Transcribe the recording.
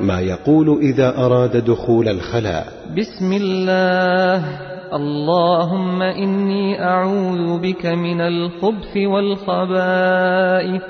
ما يقول إذا أراد دخول الخلاء. بسم الله. اللهم إني أعوذ بك من الخبث والخبائث.